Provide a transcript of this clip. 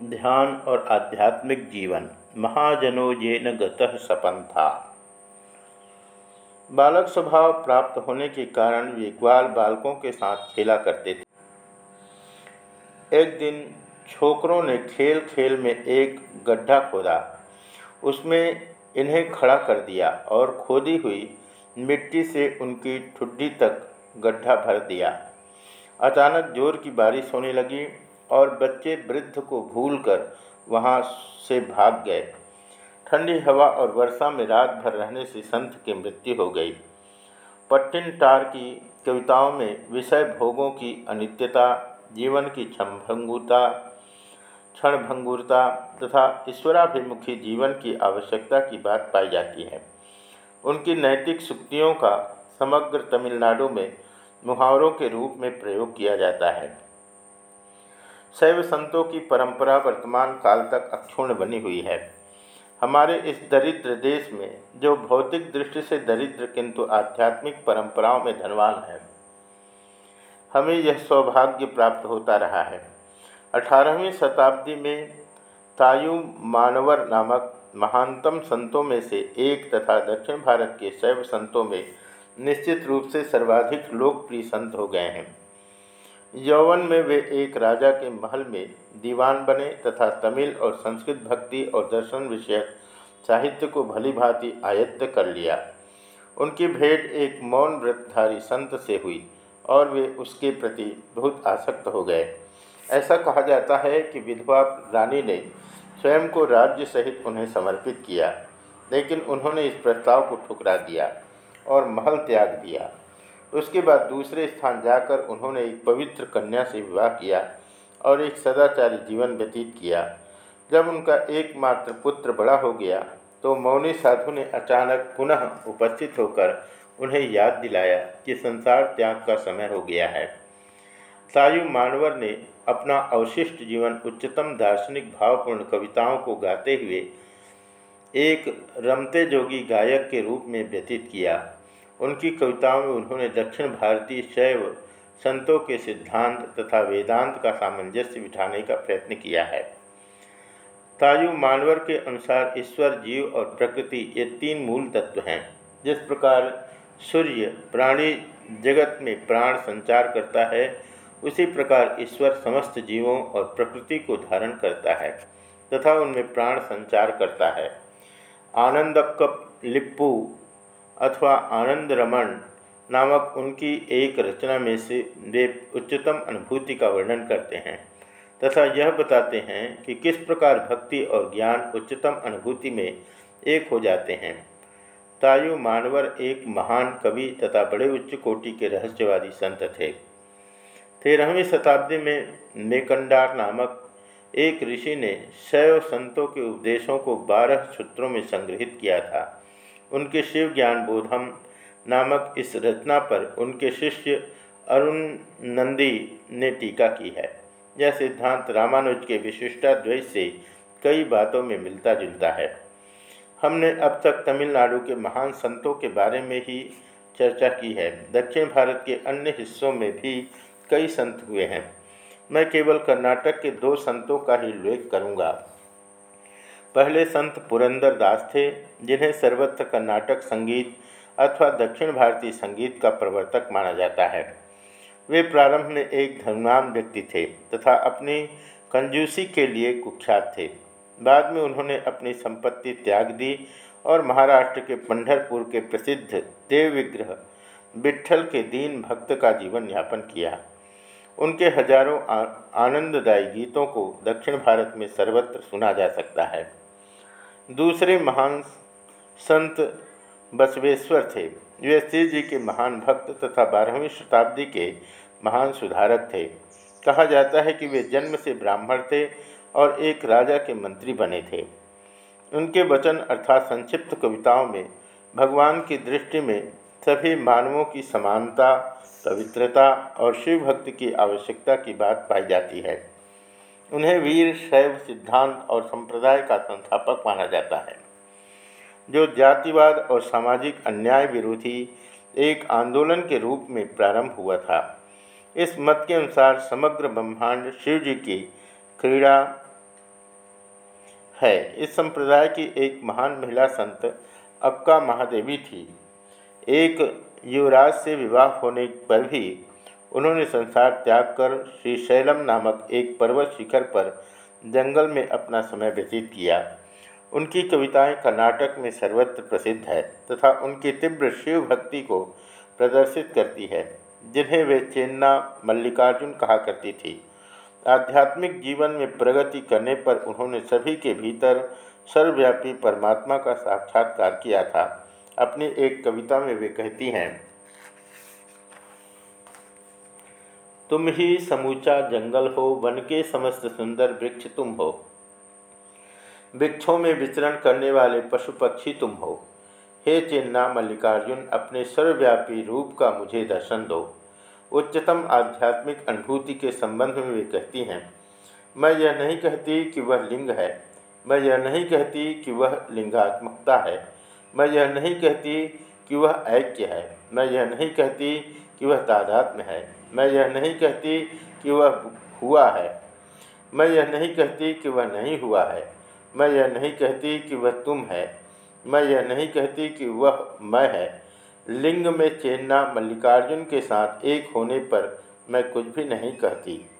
ध्यान और आध्यात्मिक जीवन। महाजनो ये न सपन था बालक स्वभाव प्राप्त होने के कारण वे ग्वाल बालकों के साथ खेला करते थे। एक दिन छोकरों ने खेल खेल में एक गड्ढा खोदा। उसमें इन्हें खड़ा कर दिया और खोदी हुई मिट्टी से उनकी ठुड्डी तक गड्ढा भर दिया। अचानक ज़ोर की बारिश होने लगी। और बच्चे वृद्ध को भूलकर वहाँ से भाग गए। ठंडी हवा और वर्षा में रात भर रहने से संत की मृत्यु हो गई। पट्टिन टार की कविताओं में विषय भोगों की अनित्यता, जीवन की क्षणभंगुरता क्षणभंगुरता तथा ईश्वराभिमुखी जीवन की आवश्यकता की बात पाई जाती है। उनकी नैतिक सुक्तियों का समग्र तमिलनाडु में मुहावरों के रूप में प्रयोग किया जाता है। शैव संतों की परंपरा वर्तमान काल तक अक्षुण बनी हुई है। हमारे इस दरिद्र देश में, जो भौतिक दृष्टि से दरिद्र किंतु आध्यात्मिक परंपराओं में धनवान है, हमें यह सौभाग्य प्राप्त होता रहा है। अठारहवीं शताब्दी में तायु मानवर नामक महानतम संतों में से एक तथा दक्षिण भारत के शैव संतों में निश्चित रूप से सर्वाधिक लोकप्रिय संत हो गए हैं। यौवन में वे एक राजा के महल में दीवान बने तथा तमिल और संस्कृत भक्ति और दर्शन विषयक साहित्य को भली भांति आयत्त कर लिया। उनकी भेंट एक मौन व्रतधारी संत से हुई और वे उसके प्रति बहुत आसक्त हो गए। ऐसा कहा जाता है कि विधवा रानी ने स्वयं को राज्य सहित उन्हें समर्पित किया, लेकिन उन्होंने इस प्रस्ताव को ठुकरा दिया और महल त्याग दिया। उसके बाद दूसरे स्थान जाकर उन्होंने एक पवित्र कन्या से विवाह किया और एक सदाचारी जीवन व्यतीत किया। जब उनका एकमात्र पुत्र बड़ा हो गया तो मौनी साधु ने अचानक पुनः उपस्थित होकर उन्हें याद दिलाया कि संसार त्याग का समय हो गया है। सायु मानवर ने अपना अवशिष्ट जीवन उच्चतम दार्शनिक भावपूर्ण कविताओं को गाते हुए एक रमते जोगी गायक के रूप में व्यतीत किया। उनकी कविताओं में उन्होंने दक्षिण भारतीय शैव संतों के सिद्धांत तथा वेदांत का सामंजस्य बिठाने का प्रयत्न किया है। तायु मानवर के अनुसार ईश्वर, जीव और प्रकृति ये तीन मूल तत्व हैं। जिस प्रकार सूर्य प्राणी जगत में प्राण संचार करता है, उसी प्रकार ईश्वर समस्त जीवों और प्रकृति को धारण करता है तथा उनमें प्राण संचार करता है। आनंदकप लिप्पू अथवा आनंद रमन नामक उनकी एक रचना में से वे उच्चतम अनुभूति का वर्णन करते हैं। तथा यह बताते हैं कि किस प्रकार भक्ति और ज्ञान उच्चतम अनुभूति में एक हो जाते हैं। तायु मानवर एक महान कवि तथा बड़े उच्च कोटि के रहस्यवादी संत थे। तेरहवीं शताब्दी में मेकंडार नामक एक ऋषि ने शैव संतों के उपदेशों को बारह सूत्रों में संग्रहित किया था। उनके शिव ज्ञान बोधम नामक इस रचना पर उनके शिष्य अरुण नंदी ने टीका की है। यह सिद्धांत रामानुज के विशिष्टाद्वैत से कई बातों में मिलता जुलता है। हमने अब तक तमिलनाडु के महान संतों के बारे में ही चर्चा की है। दक्षिण भारत के अन्य हिस्सों में भी कई संत हुए हैं। मैं केवल कर्नाटक के दो संतों का ही उल्लेख करूँगा। पहले संत पुरंदर दास थे, जिन्हें सर्वत्र कर्नाटक संगीत अथवा दक्षिण भारतीय संगीत का प्रवर्तक माना जाता है। वे प्रारंभ में एक धर्मनाम व्यक्ति थे तथा अपनी कंजूसी के लिए कुख्यात थे। बाद में उन्होंने अपनी संपत्ति त्याग दी और महाराष्ट्र के पंढरपुर के प्रसिद्ध देव विग्रह विट्ठल के दीन भक्त का जीवन यापन किया। उनके हज़ारों आनंददायी गीतों को दक्षिण भारत में सर्वत्र सुना जा सकता है। दूसरे महान संत बसवेश्वर थे। वे श्री जी के महान भक्त तथा बारहवीं शताब्दी के महान सुधारक थे। कहा जाता है कि वे जन्म से ब्राह्मण थे और एक राजा के मंत्री बने थे। उनके वचन अर्थात संक्षिप्त कविताओं में भगवान की दृष्टि में सभी मानवों की समानता, पवित्रता और शिव भक्ति की आवश्यकता की बात पाई जाती है। उन्हें वीर, शैव, सिद्धांत और संप्रदाय का संस्थापक माना जाता है। जो जातिवाद और सामाजिक अन्याय विरोधी एक आंदोलन के रूप में प्रारंभ हुआ था, इस मत के अनुसार समग्र ब्रह्मांड शिव जी की क्रीड़ा है। इस संप्रदाय की एक महान महिला संत अक्का महादेवी थी। एक युवराज से विवाह होने पर भी उन्होंने संसार त्याग कर श्री शैलम नामक एक पर्वत शिखर पर जंगल में अपना समय व्यतीत किया। उनकी कविताएँ कर्नाटक में सर्वत्र प्रसिद्ध है तथा उनकी तीव्र शिव भक्ति को प्रदर्शित करती है, जिन्हें वे चेन्ना मल्लिकार्जुन कहा करती थी। आध्यात्मिक जीवन में प्रगति करने पर उन्होंने सभी के भीतर सर्वव्यापी परमात्मा का साक्षात्कार किया था। अपनी एक कविता में वे कहती हैं, तुम ही समूचा जंगल हो, वन के समस्त सुंदर वृक्ष तुम हो। वृक्षों में विचरण करने वाले पशु पक्षी तुम हो। हे चिन्ना मल्लिकार्जुन, अपने सर्वव्यापी रूप का मुझे दर्शन दो। उच्चतम आध्यात्मिक अनुभूति के संबंध में वे कहती हैं, मैं यह नहीं कहती कि वह लिंग है। मैं यह नहीं कहती कि वह लिंगात्मकता है। मैं यह नहीं कहती कि वह ऐक्य है। मैं यह नहीं कहती कि वह तादात्म्य है। मैं यह नहीं कहती कि वह हुआ है। मैं यह नहीं कहती कि वह नहीं हुआ है। मैं यह नहीं कहती कि वह तुम है। मैं यह नहीं कहती कि वह मैं है। लिंग में चेन्ना मल्लिकार्जुन के साथ एक होने पर मैं कुछ भी नहीं कहती।